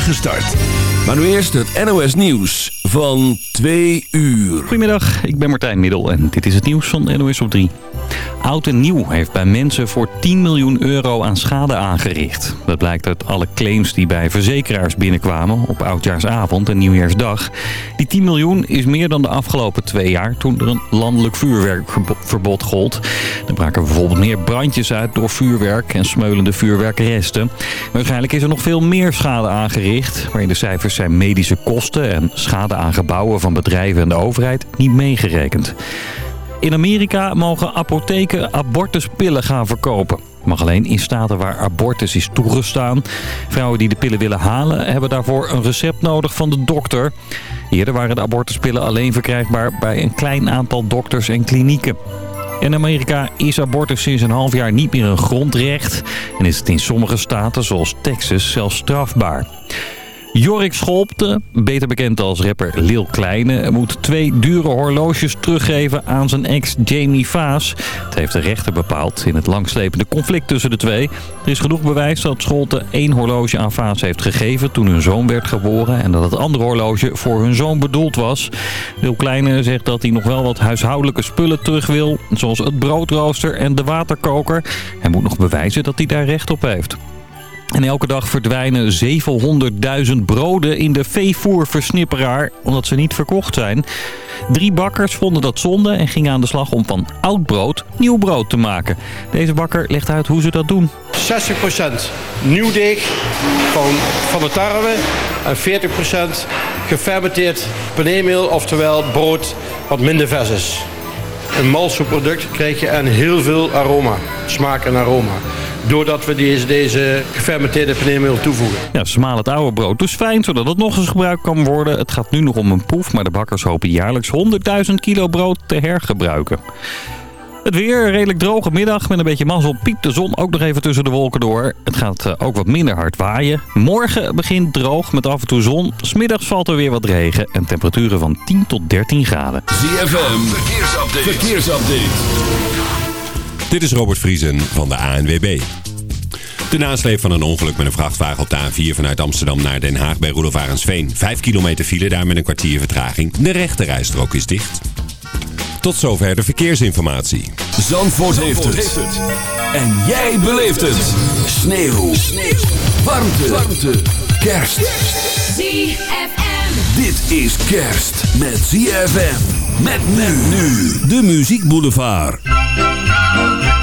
spoedige start. Maar nu eerst het NOS Nieuws van 2 uur. Goedemiddag, ik ben Martijn Middel en dit is het nieuws van NOS op 3. Oud en Nieuw heeft bij mensen voor 10 miljoen euro aan schade aangericht. Dat blijkt uit alle claims die bij verzekeraars binnenkwamen op Oudjaarsavond en Nieuwjaarsdag. Die 10 miljoen is meer dan de afgelopen twee jaar toen er een landelijk vuurwerkverbod gold. Er braken bijvoorbeeld meer brandjes uit door vuurwerk en smeulende vuurwerkresten. Waarschijnlijk is er nog veel meer schade aangericht, waarin de cijfers zijn medische kosten en schade aan gebouwen van bedrijven en de overheid niet meegerekend. In Amerika mogen apotheken abortuspillen gaan verkopen. Mag alleen in staten waar abortus is toegestaan. Vrouwen die de pillen willen halen hebben daarvoor een recept nodig van de dokter. Eerder waren de abortuspillen alleen verkrijgbaar bij een klein aantal dokters en klinieken. In Amerika is abortus sinds een half jaar niet meer een grondrecht. En is het in sommige staten zoals Texas zelfs strafbaar. Jorik Scholpte, beter bekend als rapper Lil Kleine, moet twee dure horloges teruggeven aan zijn ex Jamie Vaas. Het heeft de rechter bepaald in het langslepende conflict tussen de twee. Er is genoeg bewijs dat Scholte één horloge aan Vaas heeft gegeven toen hun zoon werd geboren en dat het andere horloge voor hun zoon bedoeld was. Lil Kleine zegt dat hij nog wel wat huishoudelijke spullen terug wil, zoals het broodrooster en de waterkoker. Hij moet nog bewijzen dat hij daar recht op heeft. En elke dag verdwijnen 700.000 broden in de veevoerversnipperaar omdat ze niet verkocht zijn. Drie bakkers vonden dat zonde en gingen aan de slag om van oud brood nieuw brood te maken. Deze bakker legt uit hoe ze dat doen. 60% nieuw deeg van, van de tarwe en 40% gefermenteerd paneermeel, oftewel brood wat minder vers is. Een malsoeproduct krijg je en heel veel aroma, smaak en aroma doordat we deze, deze gefermenteerde paneermeel toevoegen. Ja, smaal het oude brood dus fijn, zodat het nog eens gebruikt kan worden. Het gaat nu nog om een proef, maar de bakkers hopen jaarlijks 100.000 kilo brood te hergebruiken. Het weer, redelijk droge middag. Met een beetje mazzel piept de zon ook nog even tussen de wolken door. Het gaat eh, ook wat minder hard waaien. Morgen begint droog met af en toe zon. Smiddags valt er weer wat regen en temperaturen van 10 tot 13 graden. ZFM, verkeersupdate. verkeersupdate. Dit is Robert Vriesen van de ANWB. De nasleep van een ongeluk met een vrachtwagen op de A4 vanuit Amsterdam naar Den Haag bij Roelof Arendsveen. Vijf kilometer file, daar met een kwartier vertraging. De rechterrijstrook is dicht. Tot zover de verkeersinformatie. Zandvoort, heeft, het. En jij beleeft het. Sneeuw. Sneeuw. Warmte. Warmte. Kerst. ZFM. Dit is kerst met ZFM. Met men nu. De Muziek Boulevard.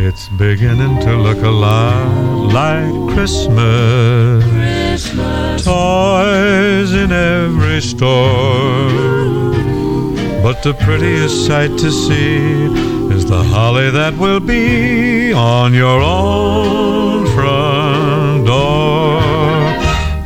It's beginning to look a lot like Christmas. Christmas. Toys in every store but the prettiest sight to see is the holly that will be on your own.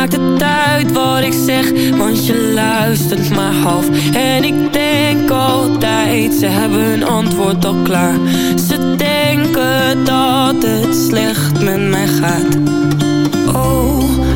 Maakt het uit wat ik zeg Want je luistert maar half. En ik denk altijd Ze hebben een antwoord al klaar. Ze denken dat het slecht met mij gaat. Oh,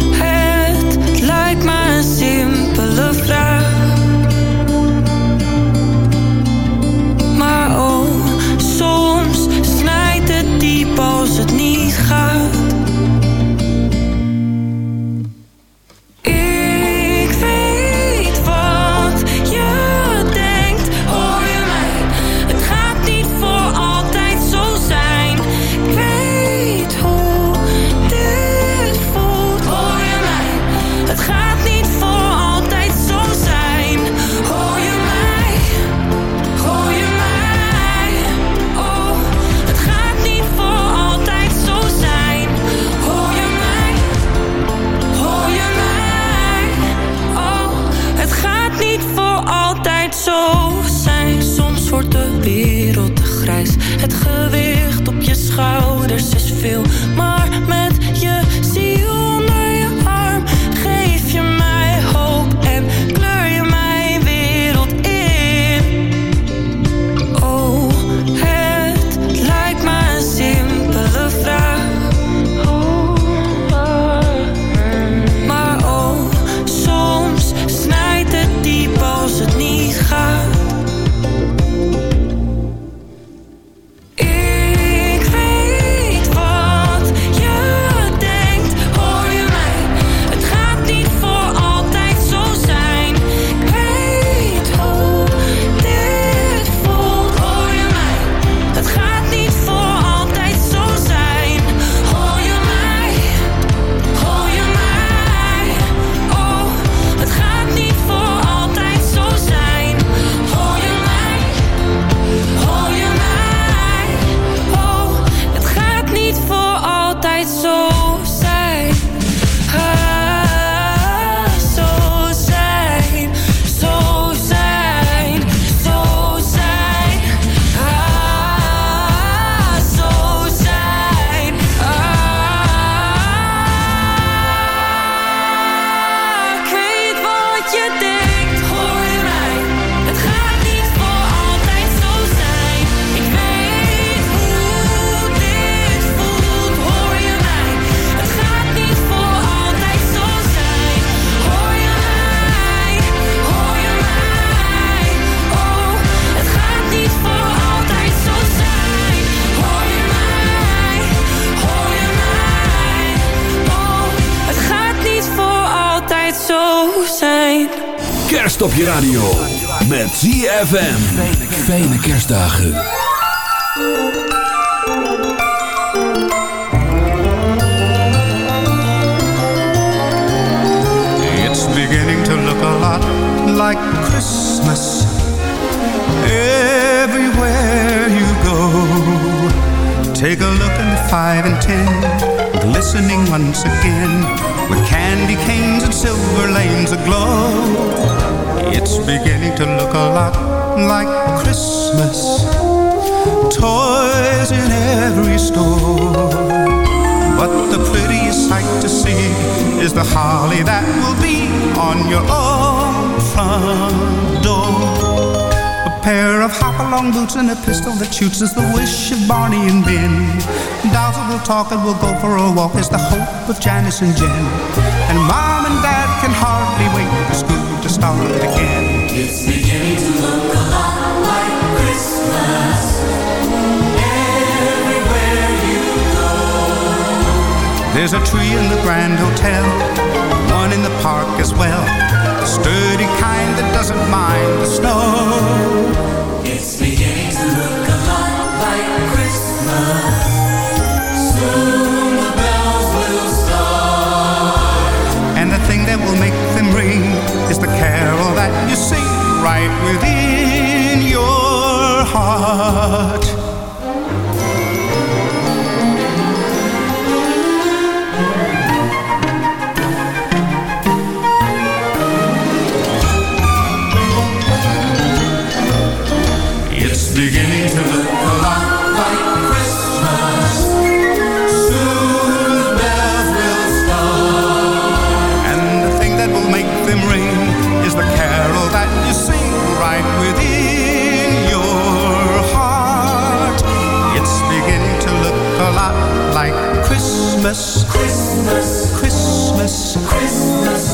je radio. Met ZFM. Fijne kerstdagen. It's beginning to look a lot like Christmas everywhere you go. Take a look at the five and ten, glistening once again with candy canes and silver lanes aglow. It's beginning to look a lot like Christmas. Toys in every store. But the prettiest sight to see is the holly that will be on your own front door. A pair of hop-along boots and a pistol that shoots is the wish of Barney and Ben. That will talk and will go for a walk is the hope of Janice and Jen. And Mom again. It's beginning to look a lot like Christmas everywhere you go. There's a tree in the Grand Hotel, one in the park as well. The sturdy kind that doesn't mind the snow. It's beginning to look a lot like Christmas. Soon that you sing right within your heart. Christmas.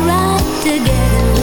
ride together.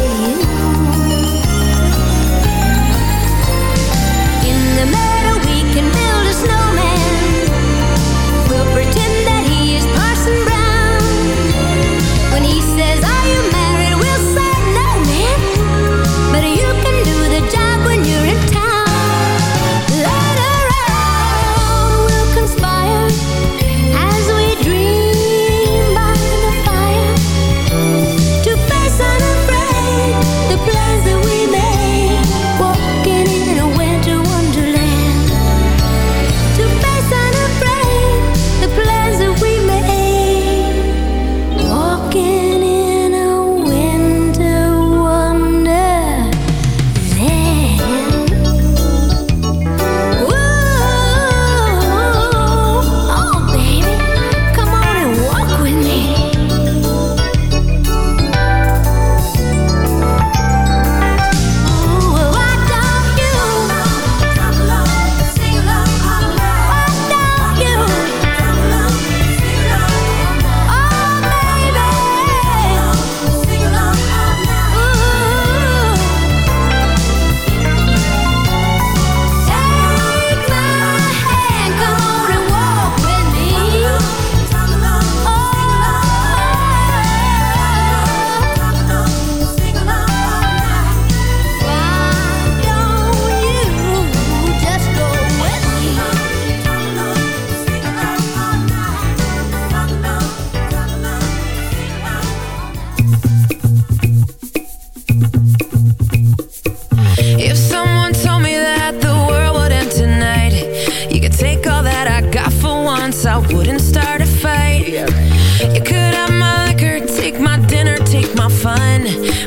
You could take all that I got for once, I wouldn't start a fight. You could have my liquor, take my dinner, take my fun,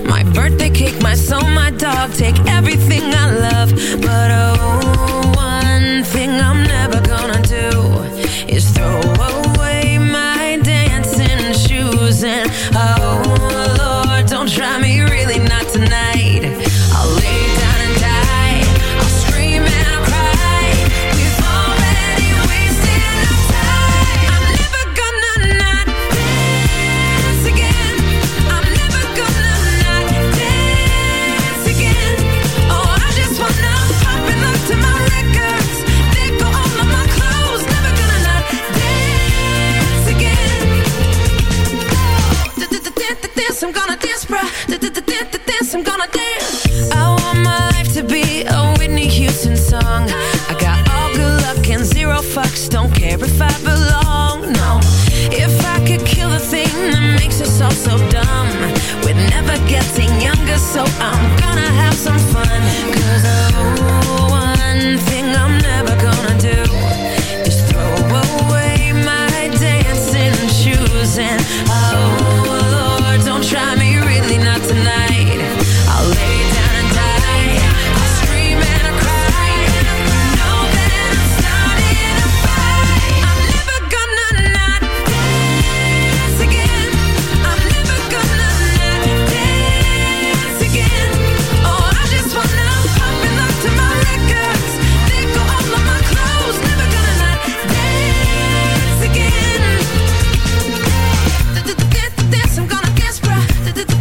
my birthday cake, my soul, my dog, take everything so I'm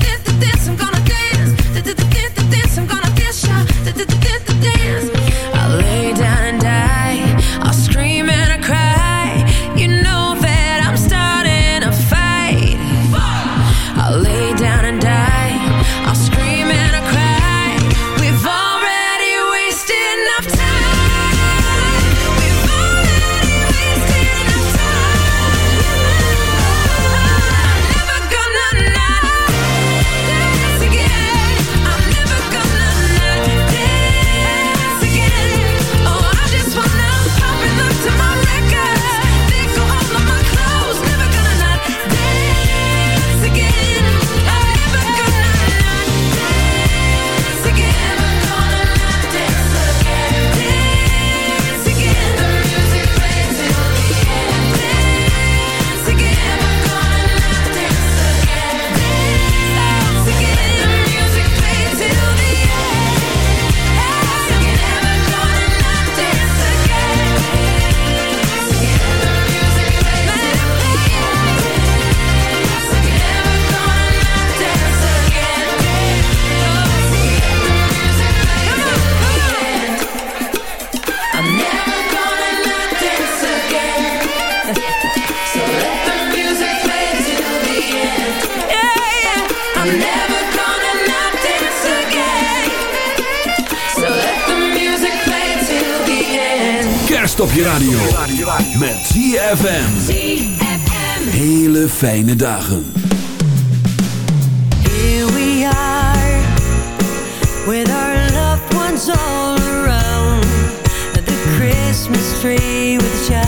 this, this, I'm gonna fijne dagen. Here we are, with our loved ones all around. At the Christmas tree with the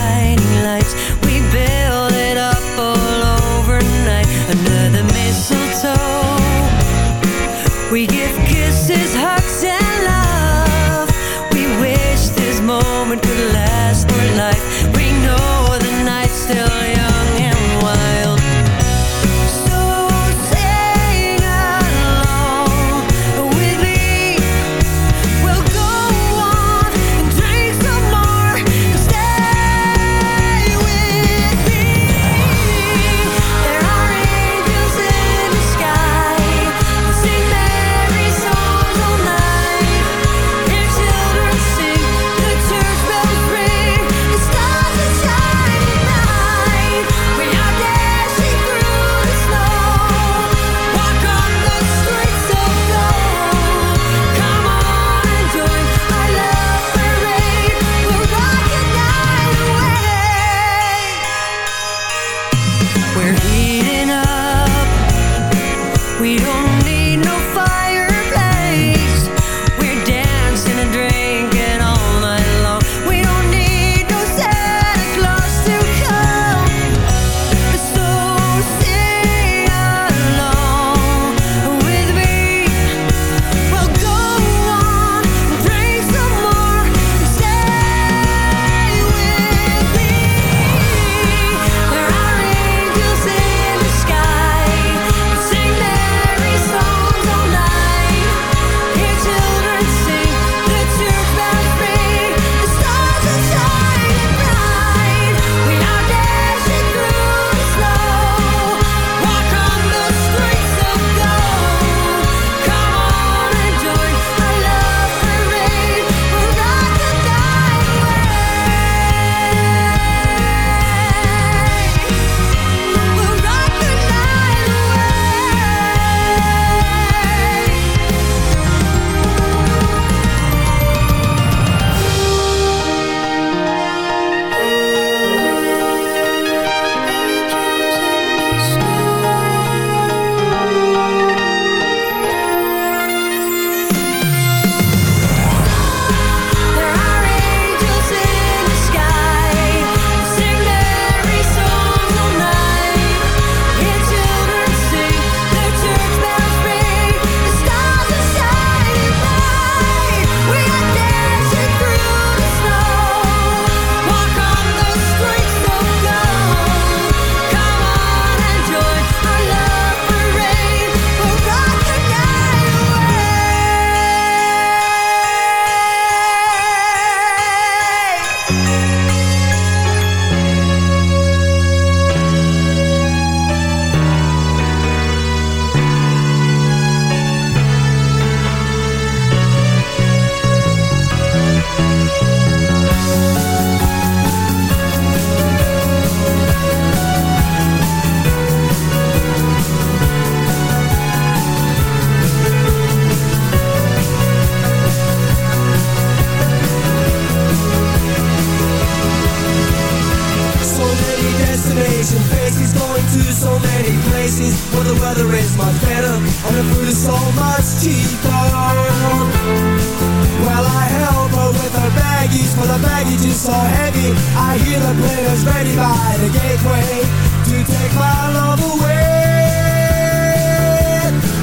I hear the players ready by the gateway To take my love away.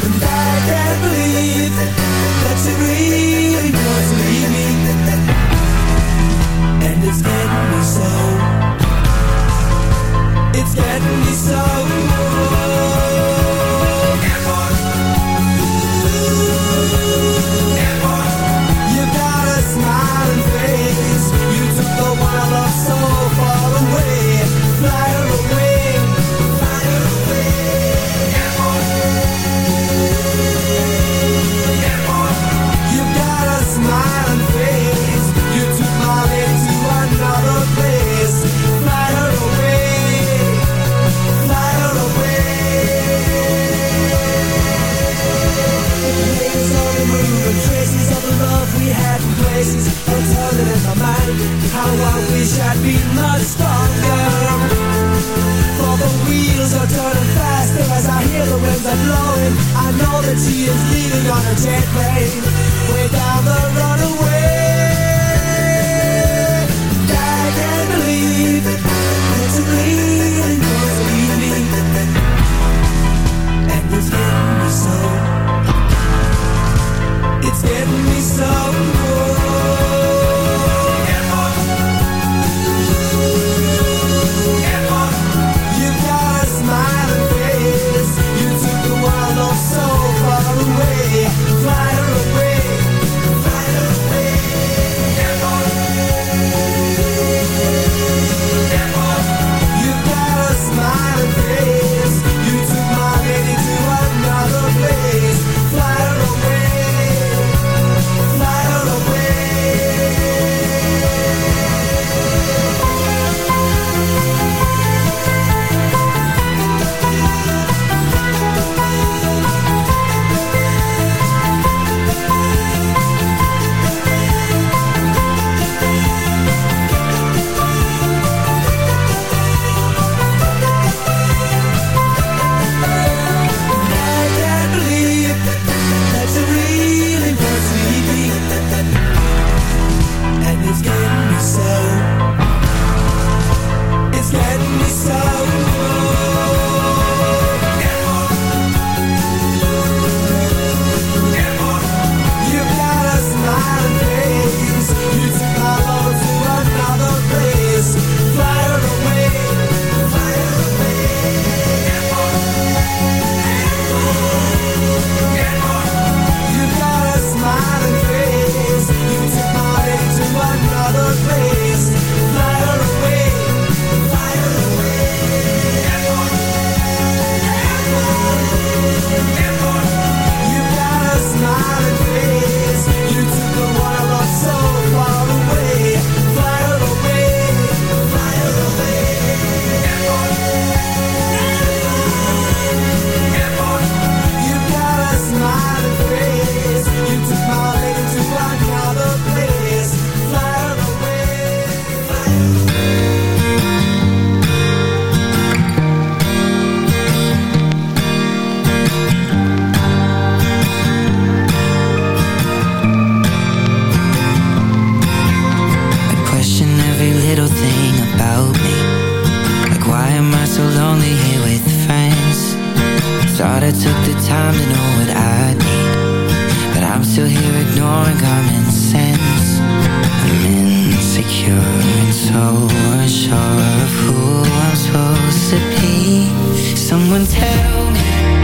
And I can't believe That she really wants to leave me And it's getting me so. It's getting me so. be much stronger For the wheels are turning faster As I hear the winds are blowing. I know that she is leaving on a jet plane. Way down the runaway. I can't believe that you're leaving Cause leaving And it's getting me so. It's getting me so cold am I so lonely here with friends? Thought I took the time to know what I need But I'm still here ignoring common sense I'm insecure and so unsure of who I'm supposed to be Someone tell me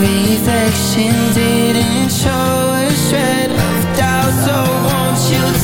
reflection didn't show a shred of doubt So won't you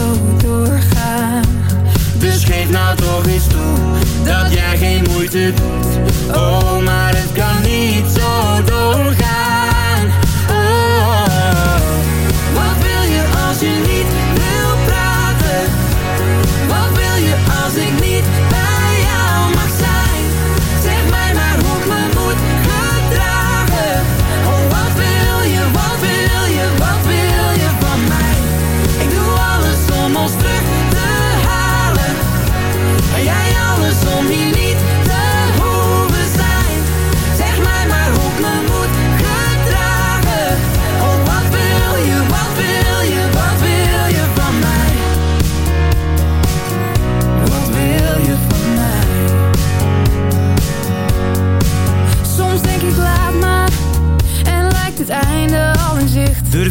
Dus geef nou toch eens toe Dat jij geen moeite doet. Oh, maar het kan niet zo doorgaan. Oh, Wat wil je als je niet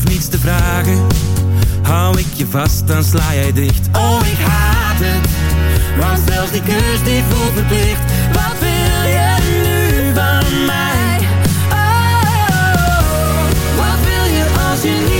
Niets te vragen. Hou ik je vast, dan sla jij dicht. Oh, ik haat het Want zelfs die kus die voelt verplicht. Wat wil je nu van mij? Oh, wat wil je als je niet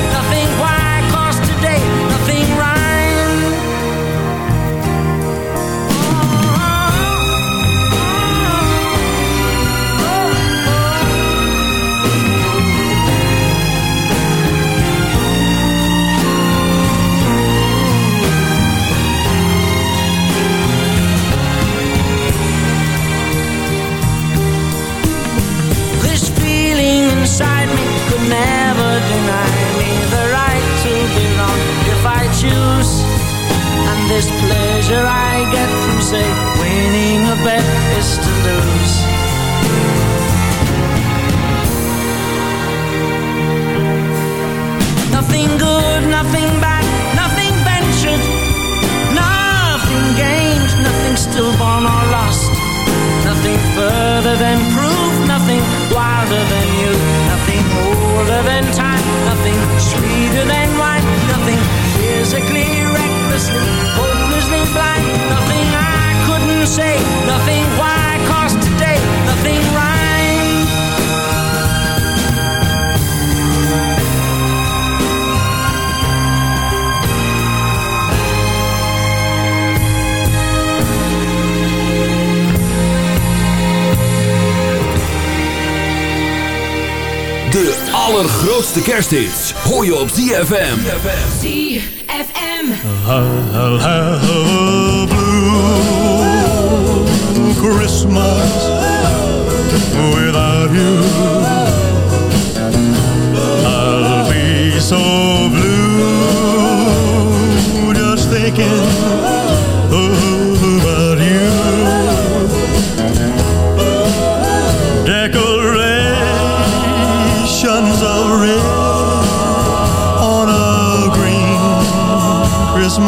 this pleasure I allergrootste kersthits hoor je op ZFM. ZFM. I'll have a blue Christmas without you. I'll be so blue just thinking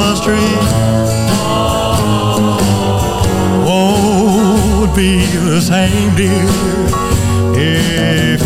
Christmas tree won't be the same, dear, if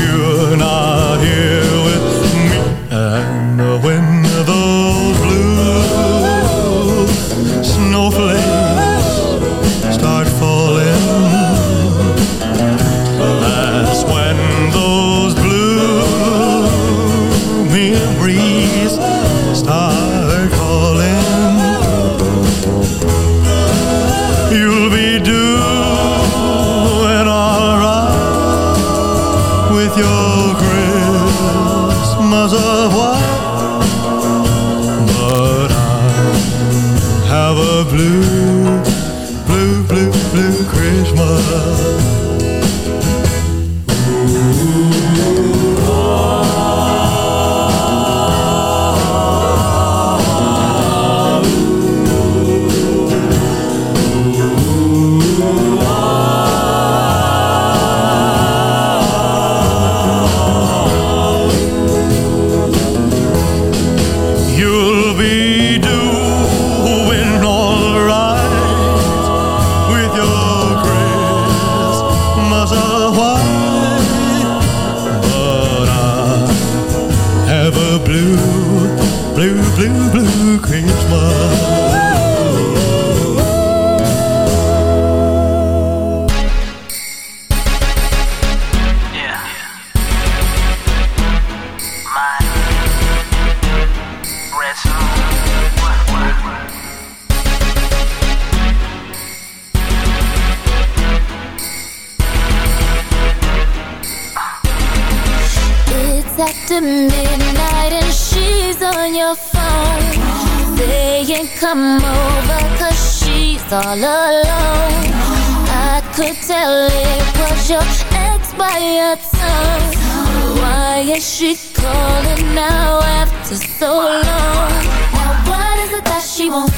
she?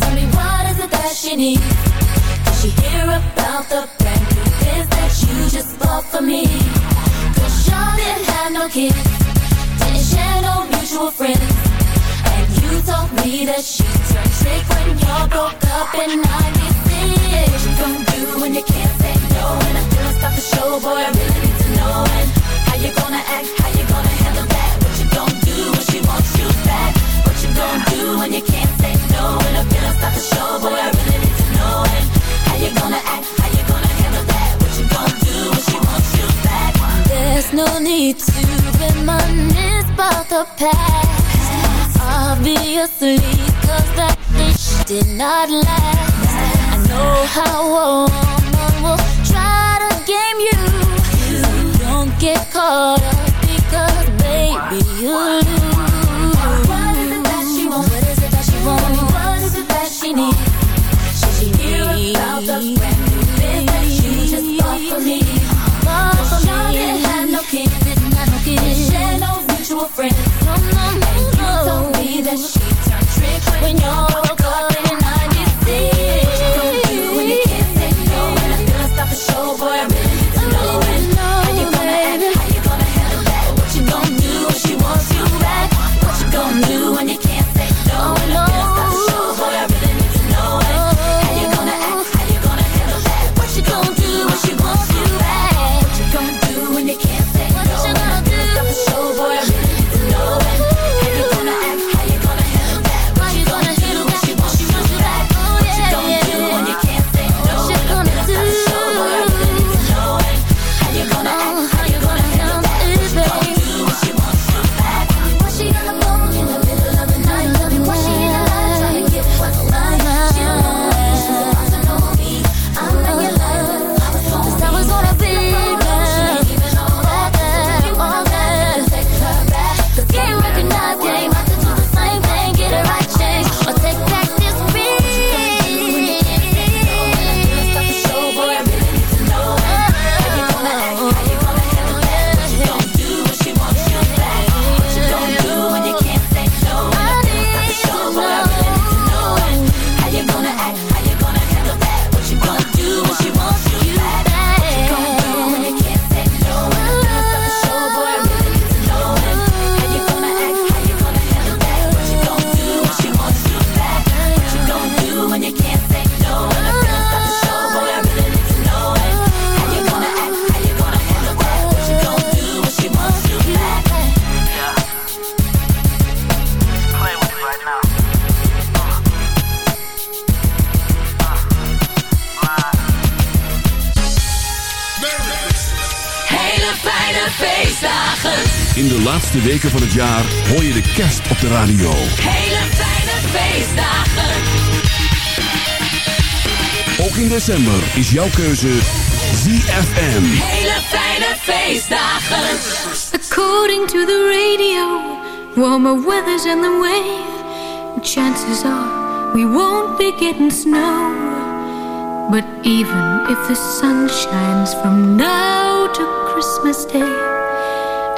Tell me what is it that she needs? Did she hear about the brand new biz that you just bought for me? Cause y'all didn't have no kids Didn't share no mutual friends And you told me that she turned trick when y'all broke up in 96 What you gonna do when you can't say no And I feel stop the show, boy, I really need to know And how you gonna act, how you gonna handle that What you gonna do when she wants you gonna do when you can't say no? And I feel stop the show, boy, I really need to know And how you gonna act, how you gonna handle that? What you gonna do when she wants you back? There's no need to reminisce about the past. Obviously, cause that bitch did not last. I know how a woman will try to game you don't get caught up because baby you lose hoor je de kerst op de radio. Hele fijne feestdagen. Ook in december is jouw keuze ZFM. Hele fijne feestdagen. According to the radio, warmer weather's in the way. Chances are we won't be getting snow. But even if the sun shines from now to Christmas Day,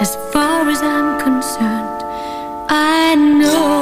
as far as I'm concerned. I know.